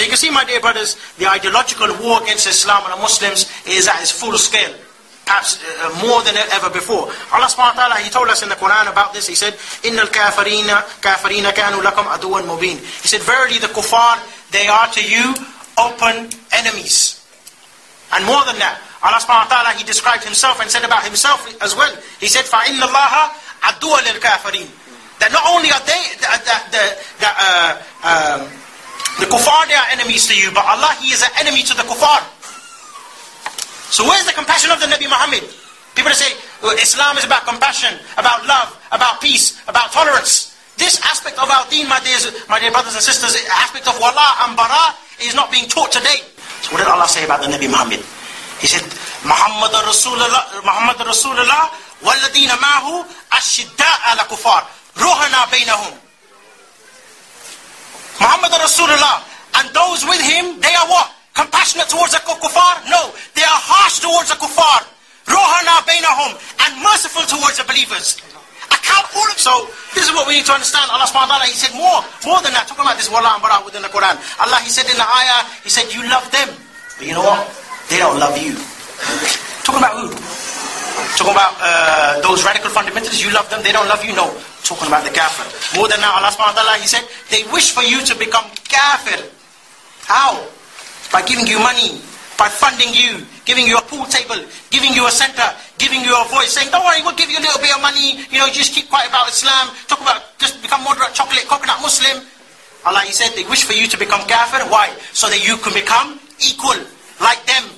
So you can see, my dear brothers, the ideological war against Islam and the Muslims is at its full scale. Perhaps uh, more than ever before. Allah subhanahu wa ta'ala, He told us in the Quran about this. He said, إِنَّ الْكَافِرِينَ كَافِرِينَ كَانُوا لَكُمْ عَدُوًا مُبِينَ He said, verily the kuffar, they are to you open enemies. And more than that, Allah subhanahu wa ta'ala, He described Himself and said about Himself as well. He said, فَإِنَّ اللَّهَ عَدُوًا لِلْكَافِرِينَ That not only are they, that, that, that, that uh, um, the kuffar, they are enemies to you, but Allah, He is an enemy to the kuffar. So where's the compassion of the Nabi Muhammad? People say, well, Islam is about compassion, about love, about peace, about tolerance. This aspect of our deen, my dear, my dear brothers and sisters, aspect of wala and bara is not being taught today. So what did Allah say about the Nabi Muhammad? He said, Muhammad Rasulullah, Muhammad Rasulullah, وَالَّذِينَ مَعْهُ أَشِدَّاءَ عَلَى كُفَارٍ رُحَنَا بَيْنَهُمْ Muhammad Rasulullah, and those with him, they are what? Compassionate towards the kuffar? No, they are harsh towards the kuffar. Rohana bainahum, and merciful towards the believers. So, this is what we need to understand. Allah subhanahu wa ta'ala, He said more, more than that. Talking about this wala and bara within the Quran. Allah, He said in the ayah, He said, you love them. But you know what? They don't love you. Talking about who? Talking about uh, those radical fundamentalists, you love them, they don't love you? No. Talking about the kafir. More than that, Allah subhanahu wa ta'ala, He said, they wish for you to become kafir. How? By giving you money, by funding you, giving you a pool table, giving you a center, giving you a voice, saying, don't worry, we'll give you a little bit of money, you know, just keep quiet about Islam, talk about, just become moderate, chocolate, coconut Muslim. Allah, He said, they wish for you to become kafir. Why? So that you can become equal, like them.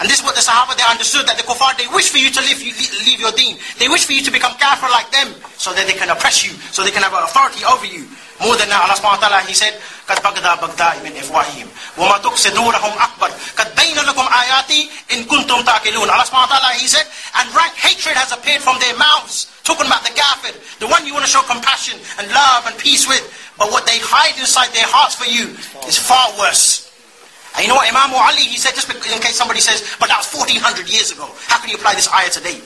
And this is what the Sahaba, they understood, that the kuffar, they wish for you to leave, leave your deen. They wish for you to become kafir like them, so that they can oppress you, so they can have authority over you. More than that, Allah subhanahu wa ta'ala, He said, قَدْ بَغْدَى بَغْدَى مِنْ إِفْوَاهِهِمْ وَمَا تُقْسِدُونَهُمْ أَكْبَرُ قَدْ بَيْنَ لَكُمْ آيَاتِي إِن كُنْتُمْ تَعْقِلُونَ Allah subhanahu wa ta'ala, He said, and rank hatred has appeared from their mouths. Talking about the kafir, the one you want to show compassion and love and peace with. But what they hide inside their hearts for you is far worse. And you know what Imam Ali, he said, just in case somebody says, but that was 1400 years ago. How can you apply this ayah today?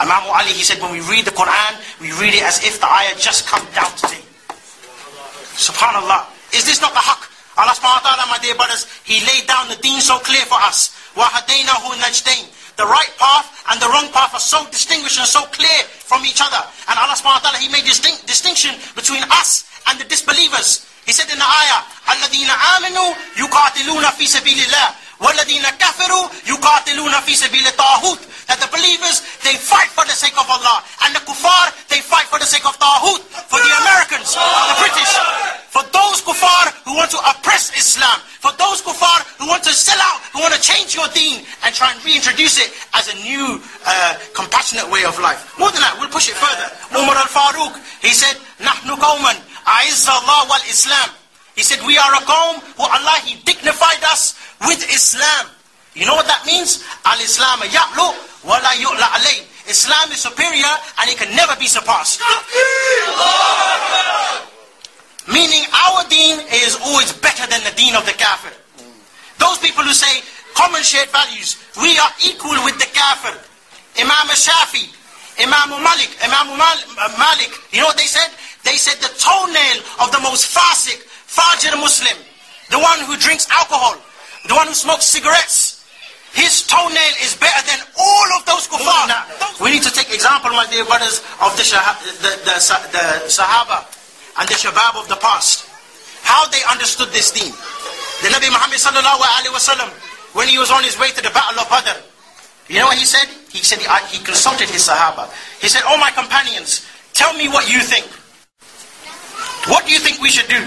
Imam Ali, he said, when we read the Quran, we read it as if the ayah just come down today. Subhanallah. Is this not the haqq? Allah subhanahu wa ta'ala, my dear brothers, He laid down the deen so clear for us. وَهَدَيْنَهُ نَجْدَيْنِ The right path and the wrong path are so distinguished and so clear from each other. And Allah subhanahu wa ta'ala, He made this distinction between us and the disbelievers. He said in the ayah, الَّذِينَ آمَنُوا يُقَاتِلُونَ فِي سَبِيلِ اللَّهِ وَالَّذِينَ كَفَرُوا يُقَاتِلُونَ فِي سَبِيلِ الطَّاغُوتِ That the believers, they fight for the sake of Allah. And the kuffar, reintroduce it as a new, uh, compassionate way of life. More than that, we'll push it further. Umar al-Faruq, he said, نَحْنُ قَوْمًا Aizza Allah wal Islam. He said, we are a qawm who Allah, He dignified us with Islam. You know what that means? Al-Islam ya'lu wa la yu'la alay. Islam is superior and it can never be surpassed. Meaning our deen is always better than the deen of the kafir. Those people who say common shared values, we are equal with the kafir. Imam Shafi, Imam Malik, Imam uh, Malik, you know what they said? They said the toenail of the most fasik, fajr Muslim, the one who drinks alcohol, the one who smokes cigarettes, his toenail is better than all of those kuffar. We need to take example, my dear brothers, of the, the, the, the Sahaba and the Shabab of the past. How they understood this deen. The Nabi Muhammad sallallahu alaihi wasallam, when he was on his way to the battle of Badr, you know what he said? He said he, he consulted his Sahaba. He said, "Oh my companions, tell me what you think." What do you think we should do?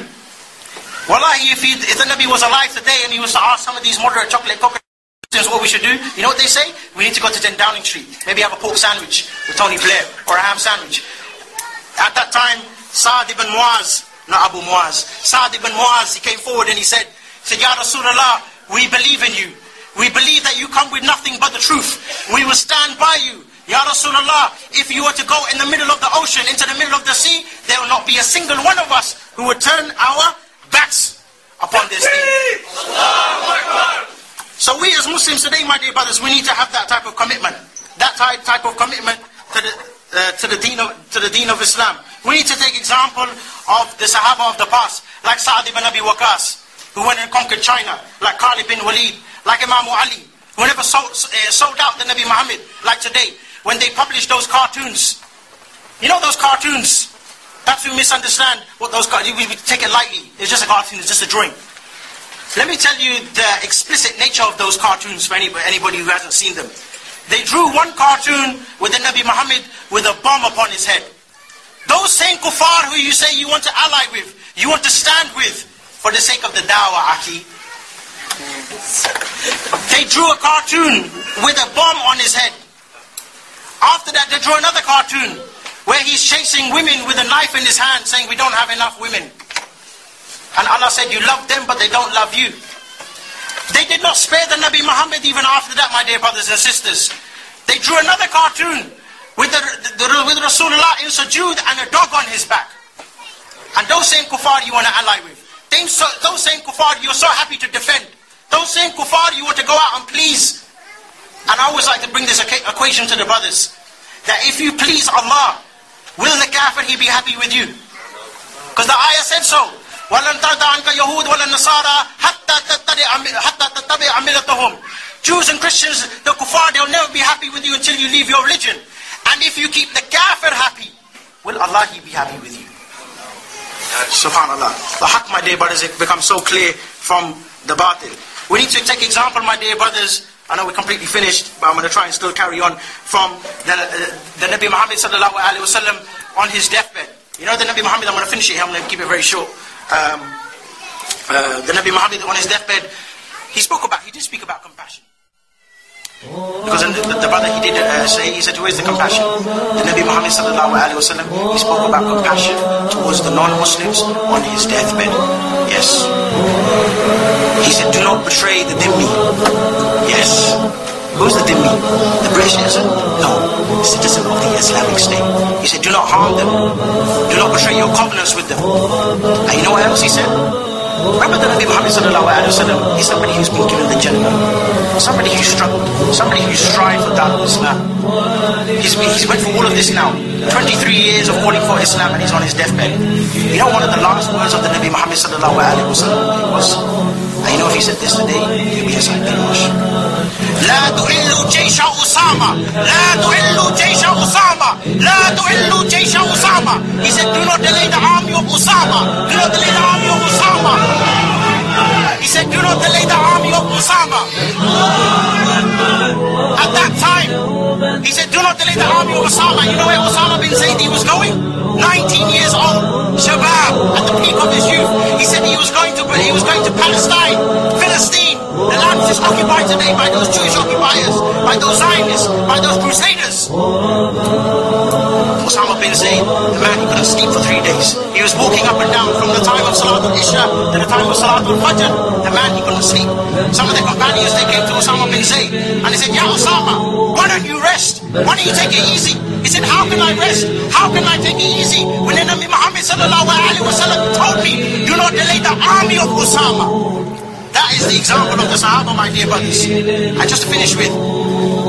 Wallahi, if, he, if the Nabi was alive today and he was to ask some of these moderate chocolate coconuts what we should do, you know what they say? We need to go to 10 Downing Street. Maybe have a pork sandwich with Tony Blair or a ham sandwich. At that time, Sa'd ibn Muaz, not Abu Muaz, Sa'd ibn Muaz, he came forward and he said, said, Ya Rasulullah, we believe in you. We believe that you come with nothing but the truth. We will stand by you. Ya Rasulullah, if you were to go in the middle of the ocean, into the middle of the sea, there will not be a single one of us who would turn our backs upon this deen. So we as Muslims today, my dear brothers, we need to have that type of commitment. That type, of commitment to the, uh, to, the deen of, to the deen of Islam. We need to take example of the Sahaba of the past, like Sa'd ibn Abi Waqas. Who went and conquered China, like Khalid bin Walid, like Imam Ali, who never sold, uh, sold out the Nabi Muhammad, like today, when they published those cartoons. You know those cartoons? Perhaps we misunderstand what those cartoons, we take it lightly. It's just a cartoon, it's just a drawing. Let me tell you the explicit nature of those cartoons for anybody, anybody who hasn't seen them. They drew one cartoon with the Nabi Muhammad with a bomb upon his head. Those same kuffar who you say you want to ally with, you want to stand with, for the sake of the dawah, Aki. They drew a cartoon with a bomb on his head. After that, they drew another cartoon where he's chasing women with a knife in his hand, saying, We don't have enough women. And Allah said, You love them, but they don't love you. They did not spare the Nabi Muhammad even after that, my dear brothers and sisters. They drew another cartoon with, the, the, with Rasulullah in sujood and a dog on his back. And those same kuffar you want to ally with. Those same kuffar you're so happy to defend. Those same kuffar you want to go out and please. And I always like to bring this equation to the brothers. That if you please Allah, will the kafir he be happy with you? Because the ayah said so. ولن ترضى عنك يهود ولا النصارى حتى تتبع حتى تتبع ملتهم Jews and Christians, the kuffar, they'll never be happy with you until you leave your religion. And if you keep the kafir happy, will Allah be happy with you? Subhanallah. The haq, my dear brothers, it becomes so clear from the batil. We need to take example, my dear brothers. I know we're completely finished, but I'm going to try and still carry on from the, the, Nabi Muhammad sallallahu alaihi wasallam on his deathbed. You know the Nabi Muhammad, I'm going to finish it here, I'm going to keep it very short um, uh, the Nabi Muhammad on his deathbed, he spoke about, he did speak about compassion. Because the, the, the brother he did uh, say, he said, where's the compassion? The Nabi Muhammad sallallahu alayhi wa he spoke about compassion towards the non-Muslims on his deathbed. Yes. He said, do not betray the dhimmi. Yes. Who's the dhimmi? The British citizen? No. Citizen of the Islamic State. He said, do not harm them. Do not betray your covenants with them. And you know what else he said? Remember the Nabi Muhammad? He's somebody who's been given the Jannah. Somebody who struggled. Somebody who strived for Darul Islam. He's, he's went for all of this now. 23 years of calling for Islam and he's on his deathbed. You know one of the last words of the Nabi Muhammad was, you know if he said this today, he'll be inside the لا تؤلوا جيش أسامة لا تؤلوا جيش أسامة لا تؤلوا جيش أسامة He said do not delay the army of Usama do not delay the army of Usama He said do not delay the army of Usama At that time He said do not delay the army of Usama You know where Osama bin Zayd was going? 19 years old Shabab at the peak of his youth He said he was going to he was going to Palestine Philistine the land is occupied today by those Jewish occupiers, by those Zionists, by those crusaders. Osama bin Zayd, the man who couldn't sleep for three days. He was walking up and down from the time of Salatul Isha to the time of Salatul Fajr. The man, he couldn't sleep. Some of the companions, they came to Osama bin Zayd and they said, Ya Osama, why don't you rest? Why don't you take it easy? He said, how can I rest? How can I take it easy? When the Nabi Muhammad told me, do not delay the army of Osama. That is the example of the Sahaba, my dear brothers. And just to finish with,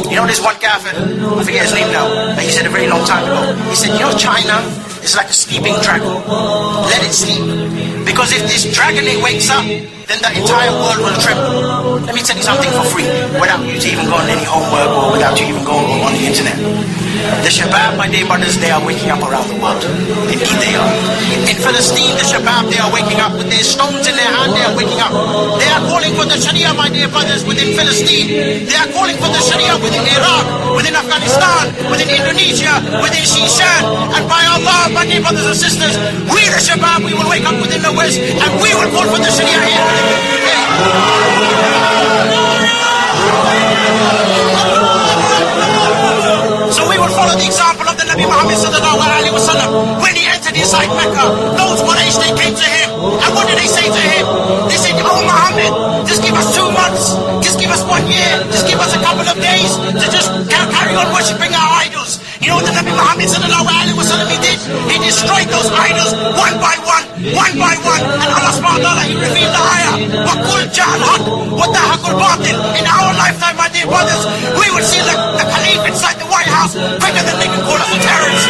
you know, there's one kafir, I forget his name now, but he said a very long time ago. He said, you know, China is like a sleeping dragon. Let it sleep. Because if this dragon it wakes up, then the entire world will tremble. Let me tell you something for free, without you to even go on any homework or without you even going on the internet. The Shabab, my dear brothers, they are waking up around the world. Indeed they are. In Palestine, the Shabab, they are waking up with their stones in their hand, they are waking up. They are calling for the Sharia, my dear brothers, within Palestine. They are calling for the Sharia within Iraq, within Afghanistan, within Indonesia, within Shishan. And by Allah, my dear brothers and sisters, we the Shabab, we will wake up within the West and we will call for the Sharia here. So we will follow the example of the Nabi Muhammad sallallahu alaihi wasallam. When he entered inside Mecca, those Quraysh, they came to him. And what did they say to him? They said, Oh Muhammad, just give us two months. Just give us one year. Just give us a couple of days to just carry on worshipping our idols. You know what the Nabi Muhammad sallallahu alaihi wasallam he did? He destroyed those idols one by one, one by one. And Allah subhanahu wa ta'ala, he revealed the ayah. وَقُلْ جَعَلْ حَقْ وَتَحَقُ الْبَاطِلِ In our lifetime, my dear brothers, we will see the, the Caliph inside the White House quicker than they can call us a terrorist.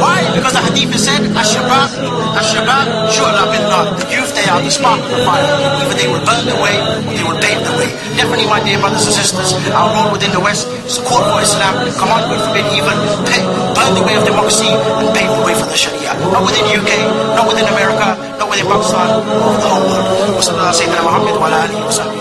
Why? Because hadith is said, Ash-Shabab, Ash-Shabab, Shu'la bin Nar. The youth, they are the spark of the fire. Either they will burn the way, or they will pave the way. Definitely, my dear brothers and sisters, our role within the West is to call for Islam, command good, forbid evil, pay, burn the way of democracy, and pave the way for the Sharia. Not within UK, not within America, not within Pakistan, but the whole world. وصلى الله سيدنا محمد وعلى آله وصحبه